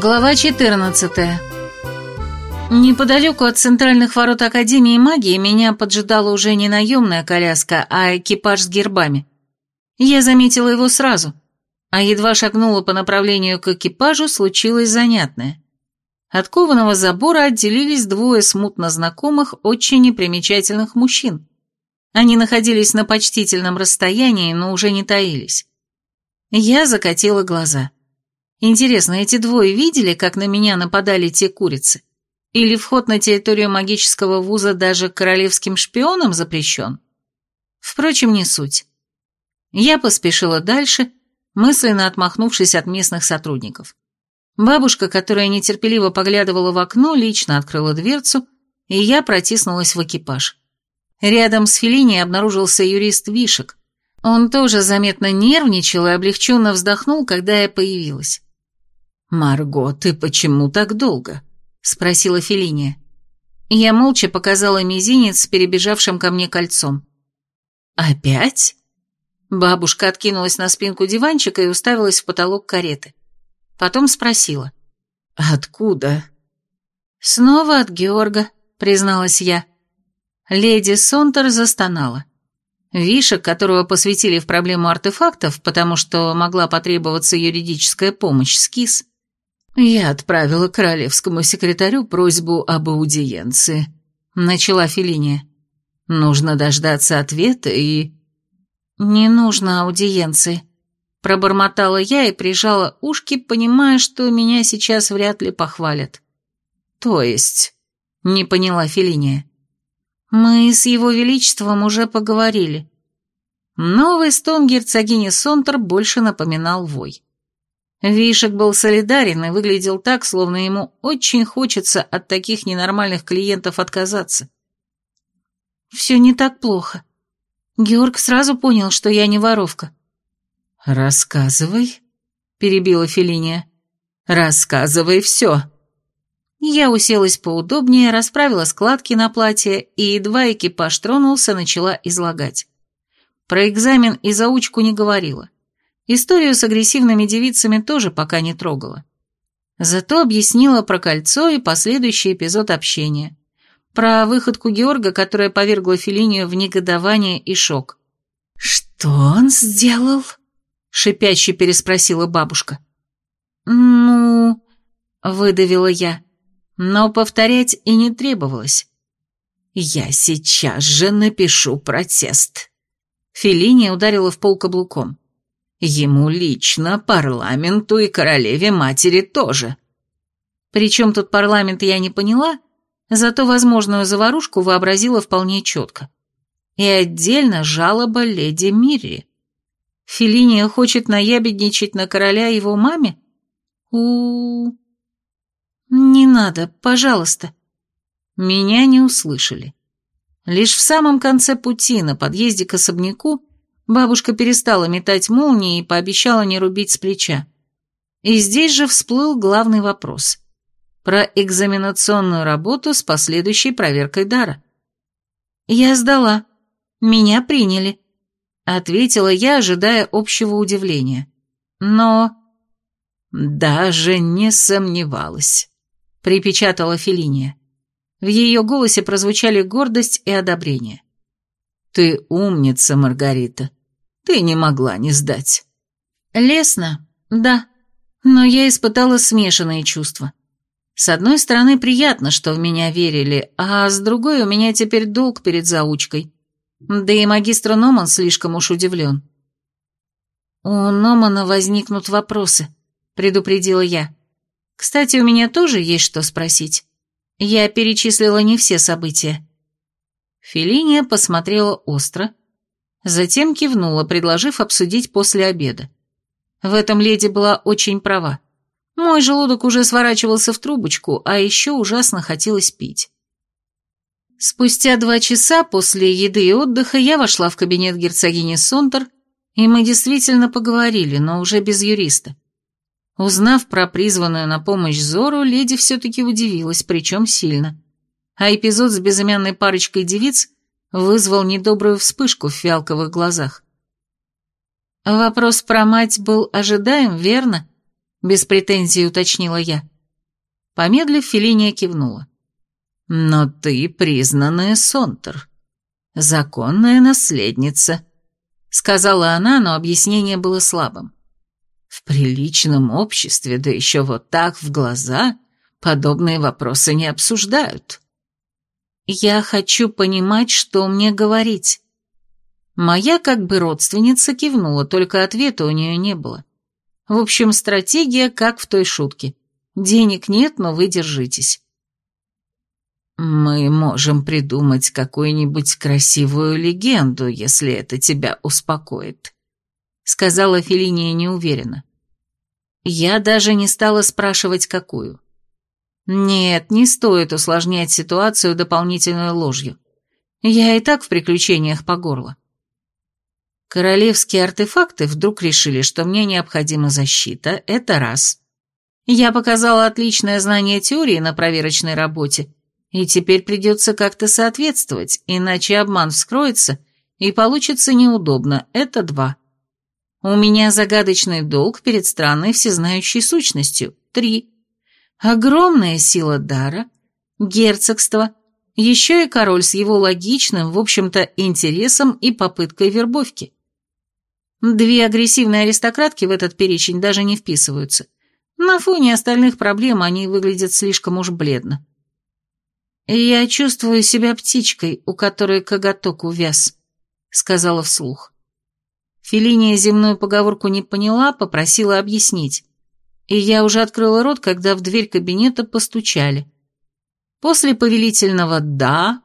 Глава 14 Неподалеку от центральных ворот Академии магии меня поджидала уже не наемная коляска, а экипаж с гербами. Я заметила его сразу, а едва шагнула по направлению к экипажу, случилось занятное. От кованого забора отделились двое смутно знакомых, очень непримечательных мужчин. Они находились на почтительном расстоянии, но уже не таились. Я закатила глаза. Интересно, эти двое видели, как на меня нападали те курицы? Или вход на территорию магического вуза даже королевским шпионам запрещен? Впрочем, не суть. Я поспешила дальше, мысленно отмахнувшись от местных сотрудников. Бабушка, которая нетерпеливо поглядывала в окно, лично открыла дверцу, и я протиснулась в экипаж. Рядом с Феллини обнаружился юрист Вишек. Он тоже заметно нервничал и облегченно вздохнул, когда я появилась. «Марго, ты почему так долго?» — спросила Фелиния. Я молча показала мизинец с перебежавшим ко мне кольцом. «Опять?» Бабушка откинулась на спинку диванчика и уставилась в потолок кареты. Потом спросила. «Откуда?» «Снова от Георга», — призналась я. Леди Сонтер застонала. Вишек, которого посвятили в проблему артефактов, потому что могла потребоваться юридическая помощь, скис. «Я отправила королевскому секретарю просьбу об аудиенции», — начала Фелиния. «Нужно дождаться ответа и...» «Не нужно аудиенции», — пробормотала я и прижала ушки, понимая, что меня сейчас вряд ли похвалят. «То есть...» — не поняла Фелиния. «Мы с его величеством уже поговорили». Новый стон герцогини Сонтер больше напоминал вой. Вишек был солидарен и выглядел так, словно ему очень хочется от таких ненормальных клиентов отказаться. «Все не так плохо. Георг сразу понял, что я не воровка». «Рассказывай», — перебила Фелиния. «Рассказывай все». Я уселась поудобнее, расправила складки на платье, и едва экипаж тронулся, начала излагать. Про экзамен и заучку не говорила. Историю с агрессивными девицами тоже пока не трогала. Зато объяснила про кольцо и последующий эпизод общения. Про выходку Георга, которая повергла Филинию в негодование и шок. «Что он сделал?» — шипяще переспросила бабушка. «Ну...» — выдавила я. Но повторять и не требовалось. «Я сейчас же напишу протест». Филиния ударила в пол каблуком. Ему лично, парламенту и королеве-матери тоже. Причем тут парламент я не поняла, зато возможную заварушку вообразила вполне четко. И отдельно жалоба леди Мирри. Филиния хочет наябедничать на короля его маме? у, -у. «Не надо, пожалуйста». Меня не услышали. Лишь в самом конце пути, на подъезде к особняку, Бабушка перестала метать молнии и пообещала не рубить с плеча. И здесь же всплыл главный вопрос. Про экзаменационную работу с последующей проверкой дара. «Я сдала. Меня приняли», — ответила я, ожидая общего удивления. Но... «Даже не сомневалась», — припечатала Фелиния. В ее голосе прозвучали гордость и одобрение. «Ты умница, Маргарита. Ты не могла не сдать. Лесно, да, но я испытала смешанные чувства. С одной стороны, приятно, что в меня верили, а с другой у меня теперь долг перед заучкой. Да и магистр Номан слишком уж удивлен. «У Номана возникнут вопросы», — предупредила я. «Кстати, у меня тоже есть что спросить. Я перечислила не все события». Фелиния посмотрела остро, Затем кивнула, предложив обсудить после обеда. В этом леди была очень права. Мой желудок уже сворачивался в трубочку, а еще ужасно хотелось пить. Спустя два часа после еды и отдыха я вошла в кабинет герцогини Сонтер, и мы действительно поговорили, но уже без юриста. Узнав про призванную на помощь Зору, леди все-таки удивилась, причем сильно. А эпизод с безымянной парочкой девиц вызвал недобрую вспышку в фиалковых глазах. «Вопрос про мать был ожидаем, верно?» — без претензий уточнила я. Помедлив, Фелиния кивнула. «Но ты признанная Сонтер, законная наследница», — сказала она, но объяснение было слабым. «В приличном обществе, да еще вот так в глаза, подобные вопросы не обсуждают». «Я хочу понимать, что мне говорить». Моя как бы родственница кивнула, только ответа у нее не было. В общем, стратегия как в той шутке. Денег нет, но вы держитесь. Мы можем придумать какую-нибудь красивую легенду, если это тебя успокоит, сказала Фелиния неуверенно. Я даже не стала спрашивать, какую. Нет, не стоит усложнять ситуацию дополнительной ложью. Я и так в приключениях по горло. Королевские артефакты вдруг решили, что мне необходима защита, это раз. Я показала отличное знание теории на проверочной работе, и теперь придется как-то соответствовать, иначе обман вскроется, и получится неудобно, это два. У меня загадочный долг перед странной всезнающей сущностью, три. Огромная сила дара, герцогство, еще и король с его логичным, в общем-то, интересом и попыткой вербовки. Две агрессивные аристократки в этот перечень даже не вписываются. На фоне остальных проблем они выглядят слишком уж бледно. «Я чувствую себя птичкой, у которой коготок увяз», — сказала вслух. Филиния земную поговорку не поняла, попросила объяснить. И я уже открыла рот, когда в дверь кабинета постучали. После повелительного «да»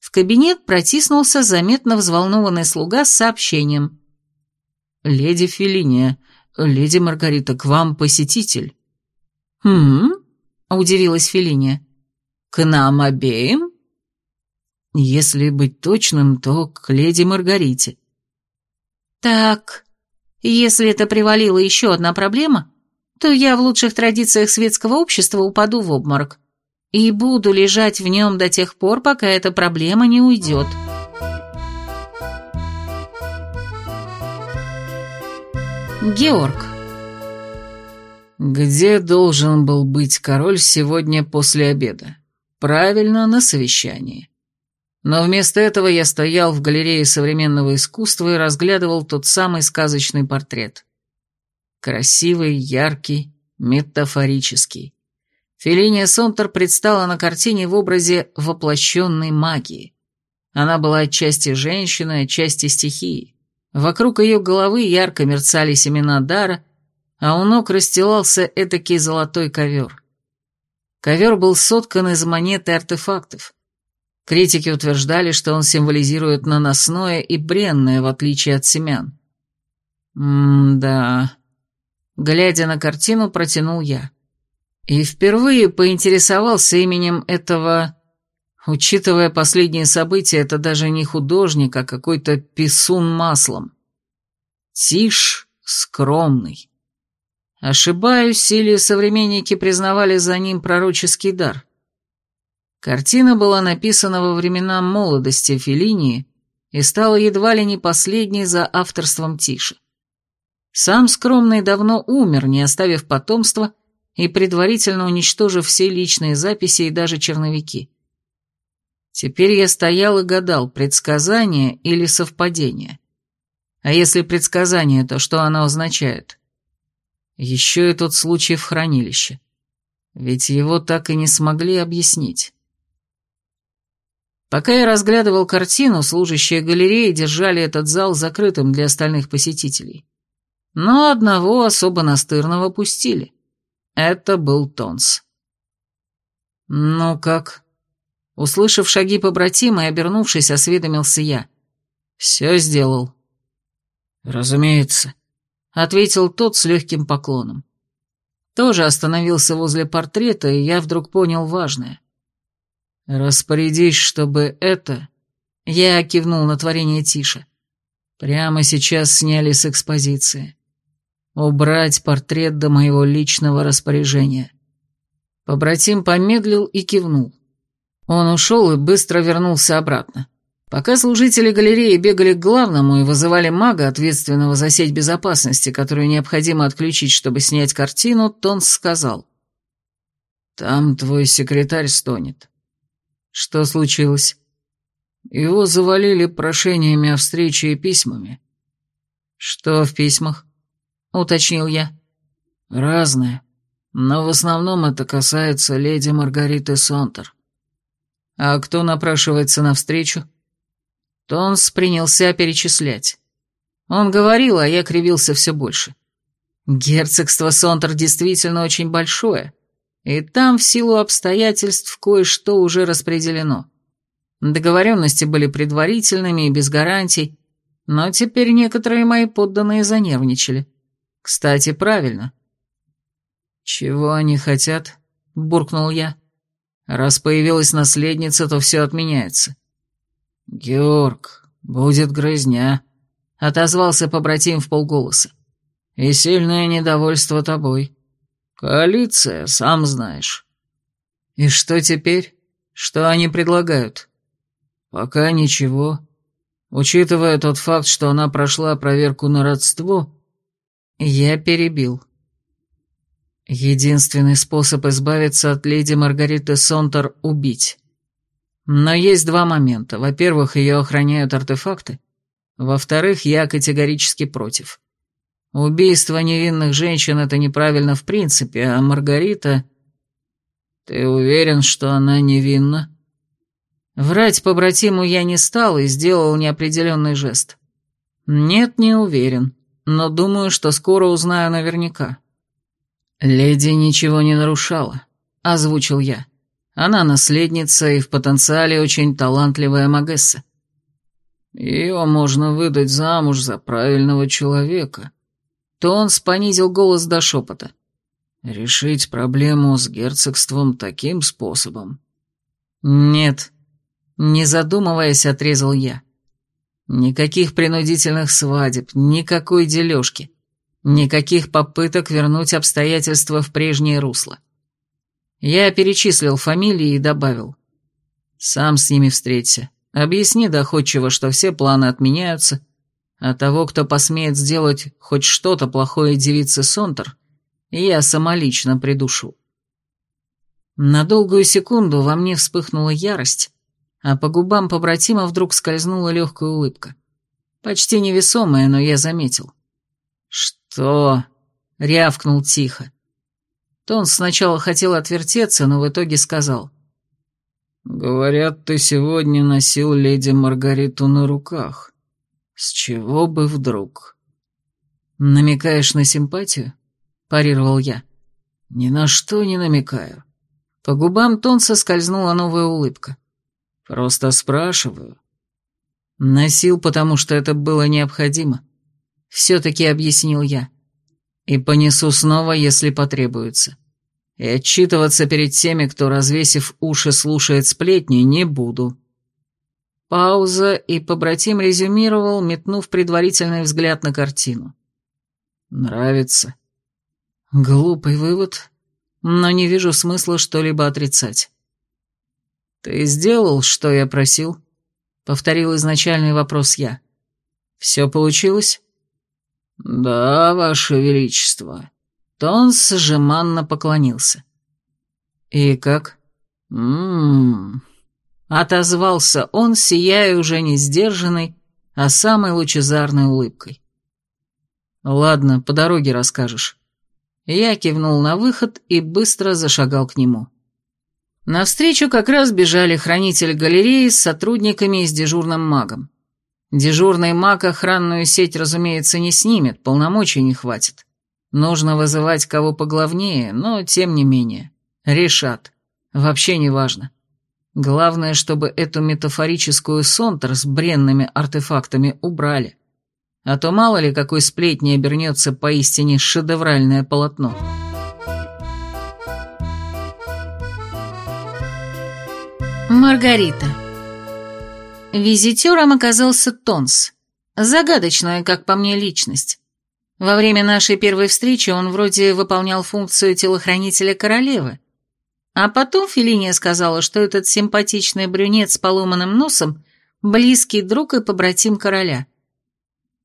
в кабинет протиснулся заметно взволнованный слуга с сообщением. «Леди Фелиния, леди Маргарита, к вам посетитель». «Хм?» — удивилась Фелиния. «К нам обеим?» «Если быть точным, то к леди Маргарите». «Так, если это привалила еще одна проблема, то я в лучших традициях светского общества упаду в обморок и буду лежать в нем до тех пор, пока эта проблема не уйдет». Георг. Где должен был быть король сегодня после обеда? Правильно, на совещании. Но вместо этого я стоял в галерее современного искусства и разглядывал тот самый сказочный портрет. Красивый, яркий, метафорический. Фелиния Сонтер предстала на картине в образе воплощенной магии. Она была отчасти женщиной, отчасти стихией. Вокруг ее головы ярко мерцали семена дара, а у ног расстилался этакий золотой ковер. Ковер был соткан из монет и артефактов. Критики утверждали, что он символизирует наносное и бренное, в отличие от семян. М-да. Глядя на картину, протянул я. И впервые поинтересовался именем этого... Учитывая последние события, это даже не художник, а какой-то писун маслом. Тишь скромный. Ошибаюсь, или современники признавали за ним пророческий дар. Картина была написана во времена молодости Феллинии и стала едва ли не последней за авторством Тиши. Сам скромный давно умер, не оставив потомства и предварительно уничтожив все личные записи и даже черновики. Теперь я стоял и гадал, предсказание или совпадение. А если предсказание, то что оно означает? Еще и тот случай в хранилище. Ведь его так и не смогли объяснить. Пока я разглядывал картину, служащие галереи держали этот зал закрытым для остальных посетителей. Но одного особо настырного пустили. Это был Тонс. «Ну как?» Услышав шаги побратима и обернувшись, осведомился я. «Все сделал». «Разумеется», — ответил тот с легким поклоном. Тоже остановился возле портрета, и я вдруг понял важное. «Распорядись, чтобы это...» Я кивнул на творение Тиша. «Прямо сейчас сняли с экспозиции. Убрать портрет до моего личного распоряжения». Побратим помедлил и кивнул. Он ушел и быстро вернулся обратно. Пока служители галереи бегали к главному и вызывали мага, ответственного за сеть безопасности, которую необходимо отключить, чтобы снять картину, Тонс сказал. Там твой секретарь стонет. Что случилось? Его завалили прошениями о встрече и письмами. Что в письмах? Уточнил я. Разное, но в основном это касается леди Маргариты Сонтер. А кто напрашивается навстречу? Тонс принялся перечислять. Он говорил, а я кривился все больше. Герцогство Сонтер действительно очень большое, и там в силу обстоятельств кое-что уже распределено. Договоренности были предварительными и без гарантий, но теперь некоторые мои подданные занервничали. Кстати, правильно. «Чего они хотят?» — буркнул я. «Раз появилась наследница, то все отменяется». «Георг, будет грызня», — отозвался побратим в полголоса. «И сильное недовольство тобой. Коалиция, сам знаешь». «И что теперь? Что они предлагают?» «Пока ничего. Учитывая тот факт, что она прошла проверку на родство...» Я перебил. Единственный способ избавиться от леди Маргариты Сонтер — убить. Но есть два момента. Во-первых, ее охраняют артефакты. Во-вторых, я категорически против. Убийство невинных женщин — это неправильно в принципе, а Маргарита... Ты уверен, что она невинна? Врать побратиму я не стал и сделал неопределенный жест. Нет, не уверен, но думаю, что скоро узнаю наверняка. «Леди ничего не нарушала», — озвучил я. «Она наследница и в потенциале очень талантливая Магесса». «Ее можно выдать замуж за правильного человека», то он понизил голос до шепота. «Решить проблему с герцогством таким способом?» «Нет», — не задумываясь, отрезал я. «Никаких принудительных свадеб, никакой дележки. Никаких попыток вернуть обстоятельства в прежнее русло. Я перечислил фамилии и добавил. Сам с ними встреться. Объясни доходчиво, что все планы отменяются, а того, кто посмеет сделать хоть что-то плохое девице Сонтер, я самолично придушу. На долгую секунду во мне вспыхнула ярость, а по губам побратима вдруг скользнула легкая улыбка. Почти невесомая, но я заметил. «Что?» — рявкнул тихо. Тон сначала хотел отвертеться, но в итоге сказал. «Говорят, ты сегодня носил леди Маргариту на руках. С чего бы вдруг?» «Намекаешь на симпатию?» — парировал я. «Ни на что не намекаю». По губам Тонса скользнула новая улыбка. «Просто спрашиваю». Носил, потому что это было необходимо все-таки объяснил я. И понесу снова, если потребуется. И отчитываться перед теми, кто, развесив уши, слушает сплетни, не буду. Пауза, и побратим резюмировал, метнув предварительный взгляд на картину. Нравится. Глупый вывод, но не вижу смысла что-либо отрицать. «Ты сделал, что я просил?» — повторил изначальный вопрос я. «Все получилось?» «Да, Ваше Величество». Тонс жеманно поклонился. «И как?» «М-м-м...» Отозвался он, сияя уже не сдержанной, а самой лучезарной улыбкой. «Ладно, по дороге расскажешь». Я кивнул на выход и быстро зашагал к нему. Навстречу как раз бежали хранитель галереи с сотрудниками и с дежурным магом. Дежурный маг охранную сеть, разумеется, не снимет, полномочий не хватит. Нужно вызывать кого поглавнее, но тем не менее. Решат. Вообще не важно. Главное, чтобы эту метафорическую сонтер с бренными артефактами убрали. А то мало ли какой сплетни обернется поистине шедевральное полотно. Маргарита Визитером оказался Тонс. Загадочная, как по мне, личность. Во время нашей первой встречи он вроде выполнял функцию телохранителя королевы. А потом Фелиния сказала, что этот симпатичный брюнет с поломанным носом – близкий друг и побратим короля.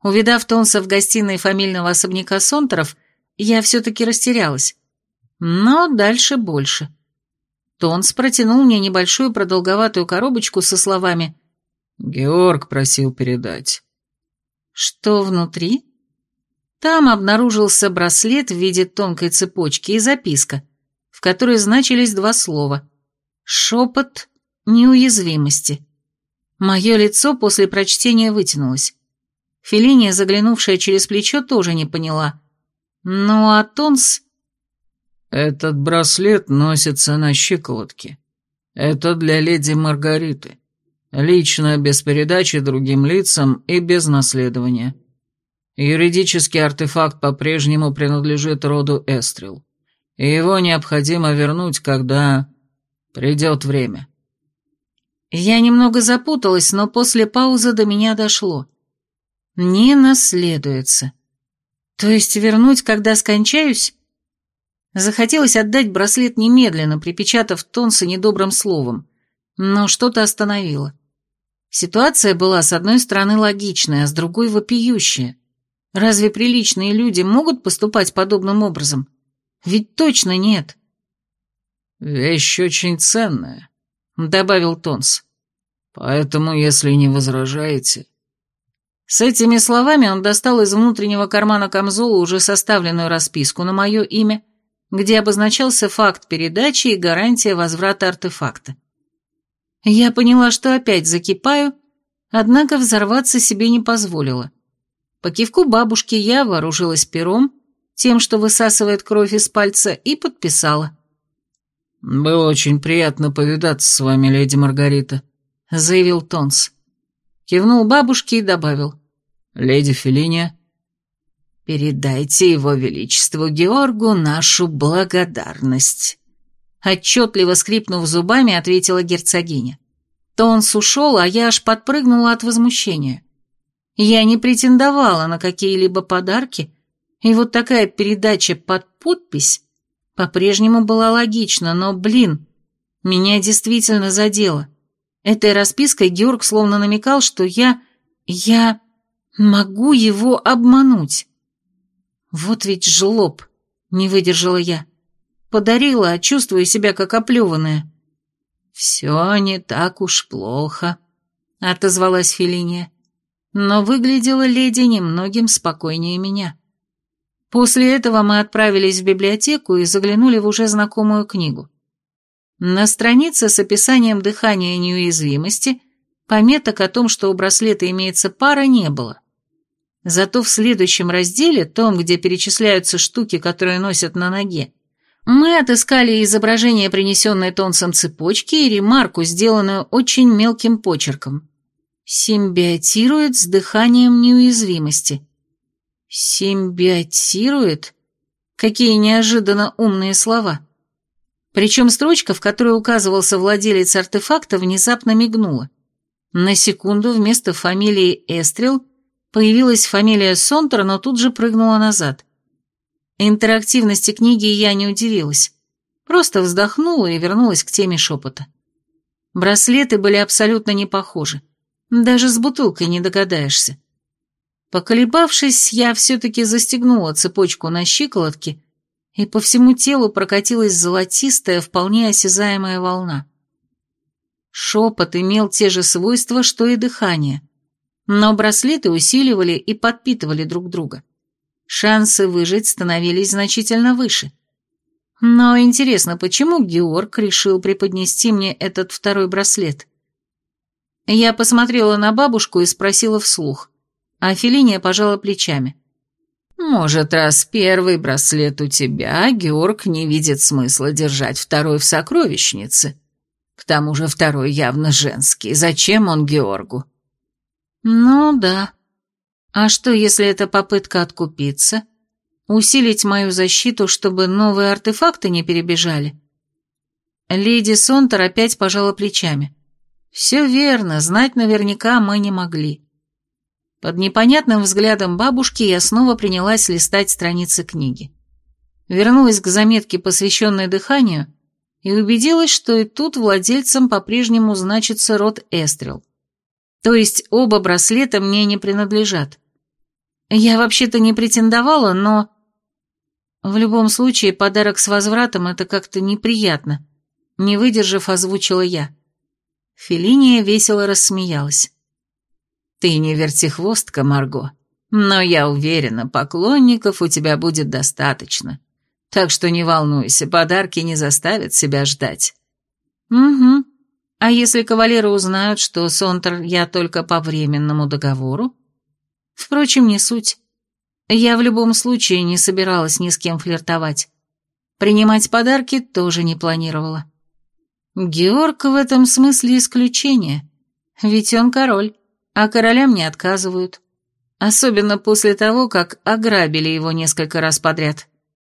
Увидав Тонса в гостиной фамильного особняка Сонтеров, я все-таки растерялась. Но дальше больше. Тонс протянул мне небольшую продолговатую коробочку со словами «Георг просил передать». «Что внутри?» Там обнаружился браслет в виде тонкой цепочки и записка, в которой значились два слова «Шепот неуязвимости». Мое лицо после прочтения вытянулось. Фелиния, заглянувшая через плечо, тоже не поняла. Ну а Тонс... «Этот браслет носится на щиколотке. Это для леди Маргариты. Лично, без передачи другим лицам и без наследования. Юридический артефакт по-прежнему принадлежит роду Эстрил, и его необходимо вернуть, когда придет время». Я немного запуталась, но после паузы до меня дошло. Не наследуется. То есть вернуть, когда скончаюсь? Захотелось отдать браслет немедленно, припечатав Тонса недобрым словом, но что-то остановило. Ситуация была, с одной стороны, логичная, а с другой — вопиющая. Разве приличные люди могут поступать подобным образом? Ведь точно нет. «Вещь очень ценная», — добавил Тонс. «Поэтому, если не возражаете...» С этими словами он достал из внутреннего кармана камзола уже составленную расписку на мое имя, где обозначался факт передачи и гарантия возврата артефакта. Я поняла, что опять закипаю, однако взорваться себе не позволила. По кивку бабушки я вооружилась пером, тем, что высасывает кровь из пальца, и подписала. «Было очень приятно повидаться с вами, леди Маргарита», — заявил Тонс. Кивнул бабушке и добавил. «Леди Фелиния». «Передайте его величеству Георгу нашу благодарность», — отчетливо скрипнув зубами, ответила герцогиня. Тонс ушел, а я аж подпрыгнула от возмущения. Я не претендовала на какие-либо подарки, и вот такая передача под подпись по-прежнему была логична, но, блин, меня действительно задело. Этой распиской Георг словно намекал, что я... я... могу его обмануть. Вот ведь жлоб, не выдержала я. Подарила, а чувствую себя как оплеванная. «Все не так уж плохо», — отозвалась Фелиния. Но выглядела леди немногим спокойнее меня. После этого мы отправились в библиотеку и заглянули в уже знакомую книгу. На странице с описанием дыхания и неуязвимости пометок о том, что у браслета имеется пара, не было. Зато в следующем разделе, том, где перечисляются штуки, которые носят на ноге, мы отыскали изображение, принесенной Тонсом цепочки, и ремарку, сделанную очень мелким почерком. Симбиотирует с дыханием неуязвимости. Симбиотирует? Какие неожиданно умные слова. Причем строчка, в которой указывался владелец артефакта, внезапно мигнула. На секунду вместо фамилии Эстрел появилась фамилия Сонтер, но тут же прыгнула назад. Интерактивности книги я не удивилась. Просто вздохнула и вернулась к теме шепота. Браслеты были абсолютно не похожи. Даже с бутылкой не догадаешься. Поколебавшись, я все-таки застегнула цепочку на щиколотке, и по всему телу прокатилась золотистая, вполне осязаемая волна. Шепот имел те же свойства, что и дыхание, но браслеты усиливали и подпитывали друг друга. Шансы выжить становились значительно выше. Но интересно, почему Георг решил преподнести мне этот второй браслет? Я посмотрела на бабушку и спросила вслух – а Фелиния пожала плечами. «Может, раз первый браслет у тебя, Георг не видит смысла держать второй в сокровищнице. К тому же второй явно женский. Зачем он Георгу?» «Ну да. А что, если это попытка откупиться? Усилить мою защиту, чтобы новые артефакты не перебежали?» Леди Сонтер опять пожала плечами. «Все верно, знать наверняка мы не могли. Под непонятным взглядом бабушки я снова принялась листать страницы книги. Вернулась к заметке, посвященной дыханию, и убедилась, что и тут владельцем по-прежнему значится род Эстрел. То есть оба браслета мне не принадлежат. Я вообще-то не претендовала, но... В любом случае, подарок с возвратом — это как-то неприятно. Не выдержав, озвучила я. Фелиния весело рассмеялась. «Ты не вертихвостка, Марго, но я уверена, поклонников у тебя будет достаточно. Так что не волнуйся, подарки не заставят себя ждать». «Угу. А если кавалеры узнают, что Сонтер я только по временному договору? Впрочем, не суть. Я в любом случае не собиралась ни с кем флиртовать. Принимать подарки тоже не планировала. Георг в этом смысле исключение, ведь он король, а королям не отказывают. Особенно после того, как ограбили его несколько раз подряд.